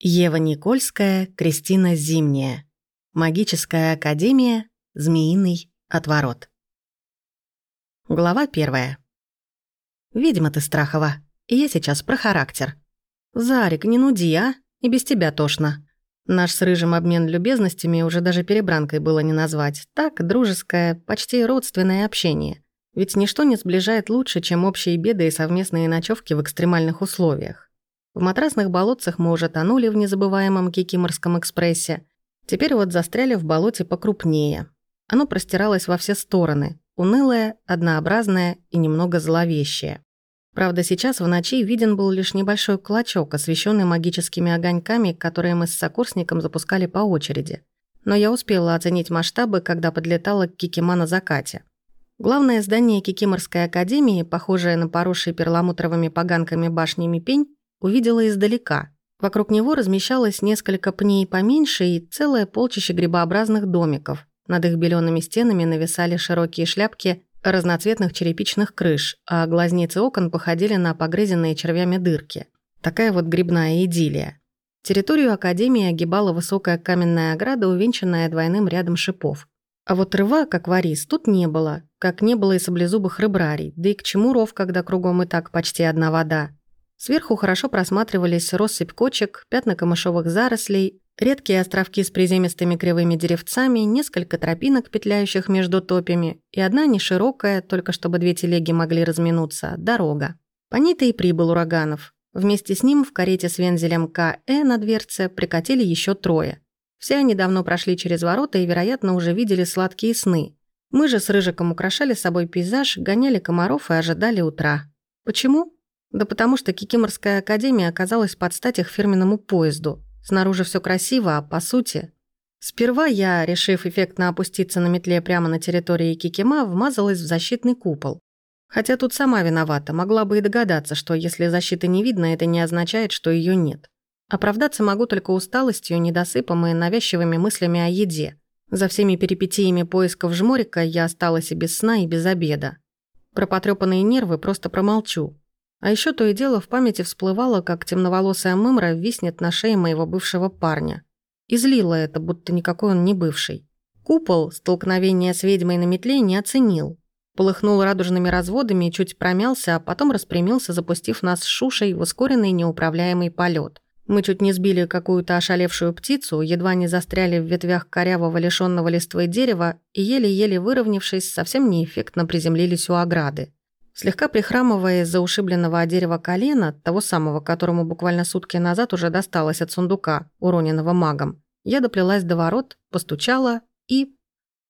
Ева Никольская, Кристина Зимняя. Магическая академия, Змеиный отворот. Глава первая. «Ведьма ты, Страхова, и я сейчас про характер. Зарик, не нуди, а? И без тебя тошно. Наш с Рыжим обмен любезностями уже даже перебранкой было не назвать. Так, дружеское, почти родственное общение. Ведь ничто не сближает лучше, чем общие беды и совместные ночевки в экстремальных условиях. В матрасных болотцах мы уже тонули в незабываемом Кикиморском экспрессе. Теперь вот застряли в болоте покрупнее. Оно простиралось во все стороны. Унылое, однообразное и немного зловещее. Правда, сейчас в ночи виден был лишь небольшой клочок, освещенный магическими огоньками, которые мы с сокурсником запускали по очереди. Но я успела оценить масштабы, когда подлетала к Кикима на закате. Главное здание Кикиморской академии, похожее на поросший перламутровыми поганками башнями пень, увидела издалека. Вокруг него размещалось несколько пней поменьше и целое полчище грибообразных домиков. Над их белеными стенами нависали широкие шляпки разноцветных черепичных крыш, а глазницы окон походили на погрызенные червями дырки. Такая вот грибная идиллия. Территорию Академии огибала высокая каменная ограда, увенчанная двойным рядом шипов. А вот рва, как варис, тут не было, как не было и саблезубых рыбрарий, да и к чему ров, когда кругом и так почти одна вода. Сверху хорошо просматривались россыпь кочек, пятна камышовых зарослей, редкие островки с приземистыми кривыми деревцами, несколько тропинок, петляющих между топями, и одна неширокая, только чтобы две телеги могли разминуться, дорога. По ней-то и прибыл Ураганов. Вместе с ним в карете с вензелем К.Э. на дверце прикатили еще трое. Все они давно прошли через ворота и, вероятно, уже видели сладкие сны. Мы же с Рыжиком украшали собой пейзаж, гоняли комаров и ожидали утра. Почему? Да потому что Кикиморская академия оказалась под стать их фирменному поезду. Снаружи все красиво, а по сути... Сперва я, решив эффектно опуститься на метле прямо на территории Кикима, вмазалась в защитный купол. Хотя тут сама виновата, могла бы и догадаться, что если защиты не видно, это не означает, что ее нет. Оправдаться могу только усталостью, недосыпом и навязчивыми мыслями о еде. За всеми перипетиями поисков жморика я осталась и без сна, и без обеда. Про потрёпанные нервы просто промолчу. А еще то и дело в памяти всплывало, как темноволосая мымра виснет на шее моего бывшего парня. И злило это, будто никакой он не бывший. Купол столкновение с ведьмой на метле не оценил. Полыхнул радужными разводами чуть промялся, а потом распрямился, запустив нас с Шушей в ускоренный неуправляемый полет. Мы чуть не сбили какую-то ошалевшую птицу, едва не застряли в ветвях корявого лишенного листвы дерева и еле-еле выровнявшись, совсем неэффектно приземлились у ограды. Слегка прихрамывая из-за ушибленного от дерева колена, того самого, которому буквально сутки назад уже досталось от сундука, уроненного магом, я доплелась до ворот, постучала и...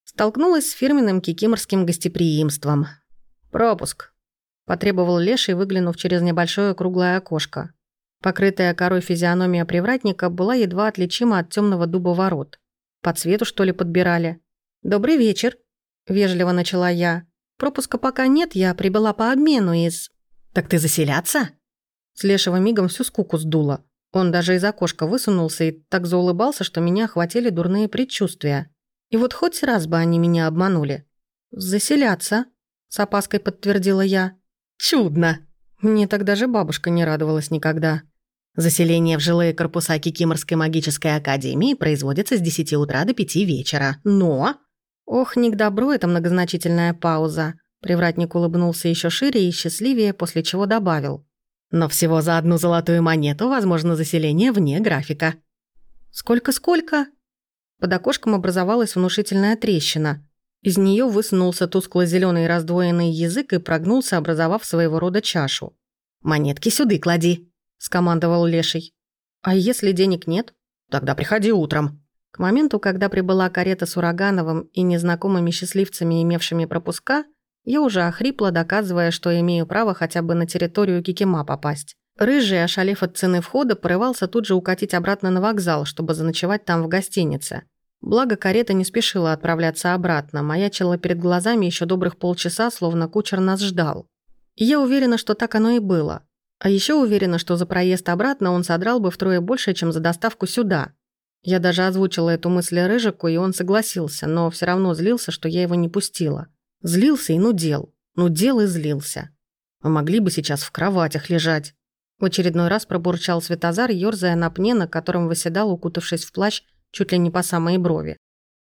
Столкнулась с фирменным кикиморским гостеприимством. «Пропуск», — потребовал Леший, выглянув через небольшое круглое окошко. Покрытая корой физиономия привратника была едва отличима от темного дуба ворот. По цвету, что ли, подбирали? «Добрый вечер», — вежливо начала я. Пропуска пока нет, я прибыла по обмену из... Так ты заселяться? С Лешего мигом всю скуку сдуло. Он даже из окошка высунулся и так заулыбался, что меня охватили дурные предчувствия. И вот хоть раз бы они меня обманули. «Заселяться», — с опаской подтвердила я. «Чудно!» Мне так даже бабушка не радовалась никогда. Заселение в жилые корпуса Кикиморской магической академии производится с 10 утра до 5 вечера. Но Ох, не к добру эта многозначительная пауза. Привратник улыбнулся еще шире и счастливее, после чего добавил. Но всего за одну золотую монету возможно заселение вне графика. Сколько-сколько? Под окошком образовалась внушительная трещина. Из нее высунулся тускло зеленый раздвоенный язык и прогнулся, образовав своего рода чашу. «Монетки сюда клади», — скомандовал Леший. «А если денег нет? Тогда приходи утром», к моменту, когда прибыла карета с Урагановым и незнакомыми счастливцами, имевшими пропуска, я уже охрипла, доказывая, что имею право хотя бы на территорию Кикима попасть. Рыжий, ошалев от цены входа, порывался тут же укатить обратно на вокзал, чтобы заночевать там в гостинице. Благо, карета не спешила отправляться обратно, маячила перед глазами еще добрых полчаса, словно кучер нас ждал. И я уверена, что так оно и было. А еще уверена, что за проезд обратно он содрал бы втрое больше, чем за доставку сюда. Я даже озвучила эту мысль Рыжику, и он согласился, но все равно злился, что я его не пустила. Злился и нудел. Нудел и злился. Мы могли бы сейчас в кроватях лежать. В очередной раз пробурчал Светозар, ёрзая на пне, на котором выседал, укутавшись в плащ, чуть ли не по самой брови.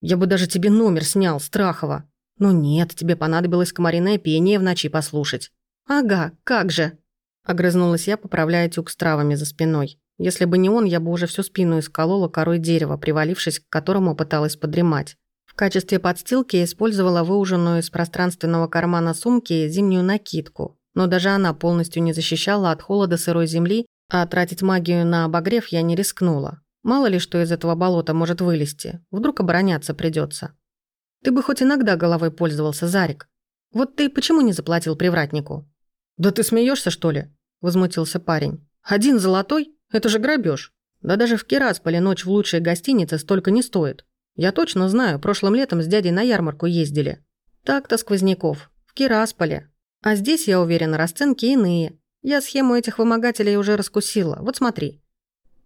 «Я бы даже тебе номер снял, Страхова!» «Ну нет, тебе понадобилось комариное пение в ночи послушать». «Ага, как же!» Огрызнулась я, поправляя тюк с травами за спиной. Если бы не он, я бы уже всю спину исколола корой дерева, привалившись к которому пыталась подремать. В качестве подстилки использовала выуженную из пространственного кармана сумки зимнюю накидку, но даже она полностью не защищала от холода сырой земли, а тратить магию на обогрев я не рискнула. Мало ли, что из этого болота может вылезти. Вдруг обороняться придется. Ты бы хоть иногда головой пользовался, Зарик. Вот ты почему не заплатил привратнику? Да ты смеешься, что ли? Возмутился парень. Один золотой? Это же грабеж. Да даже в Кирасполе ночь в лучшей гостинице столько не стоит. Я точно знаю, прошлым летом с дядей на ярмарку ездили. Так-то сквозняков. В Кирасполе. А здесь, я уверена, расценки иные. Я схему этих вымогателей уже раскусила. Вот смотри.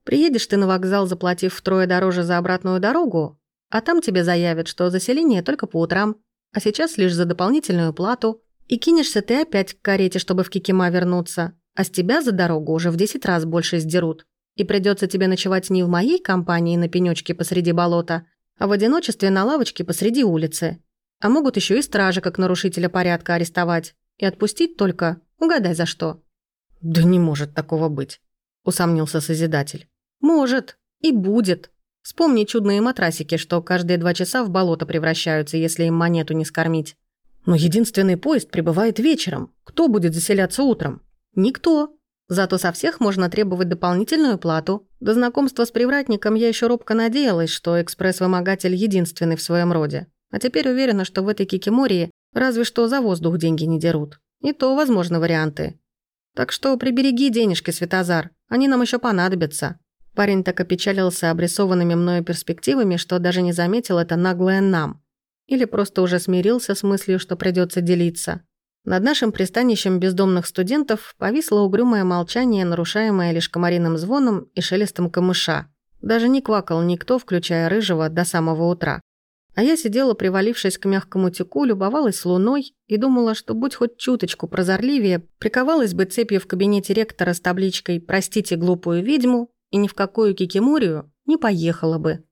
Приедешь ты на вокзал, заплатив втрое дороже за обратную дорогу, а там тебе заявят, что заселение только по утрам, а сейчас лишь за дополнительную плату. И кинешься ты опять к карете, чтобы в Кикима вернуться. А с тебя за дорогу уже в 10 раз больше сдерут. И придется тебе ночевать не в моей компании на пенечке посреди болота, а в одиночестве на лавочке посреди улицы. А могут еще и стражи как нарушителя порядка арестовать. И отпустить только, угадай за что». «Да не может такого быть», — усомнился Созидатель. «Может. И будет. Вспомни чудные матрасики, что каждые два часа в болото превращаются, если им монету не скормить. Но единственный поезд прибывает вечером. Кто будет заселяться утром? Никто. Зато со всех можно требовать дополнительную плату. До знакомства с привратником я еще робко надеялась, что экспресс-вымогатель единственный в своем роде. А теперь уверена, что в этой кикимории Разве что за воздух деньги не дерут. И то возможны варианты. Так что прибереги денежки, Светозар. Они нам еще понадобятся». Парень так опечалился обрисованными мною перспективами, что даже не заметил это наглое «нам». Или просто уже смирился с мыслью, что придется делиться. Над нашим пристанищем бездомных студентов повисло угрюмое молчание, нарушаемое лишь комариным звоном и шелестом камыша. Даже не квакал никто, включая рыжего, до самого утра. А я сидела, привалившись к мягкому тюку, любовалась луной и думала, что будь хоть чуточку прозорливее, приковалась бы цепью в кабинете ректора с табличкой «Простите глупую ведьму» и ни в какую кикиморию не поехала бы.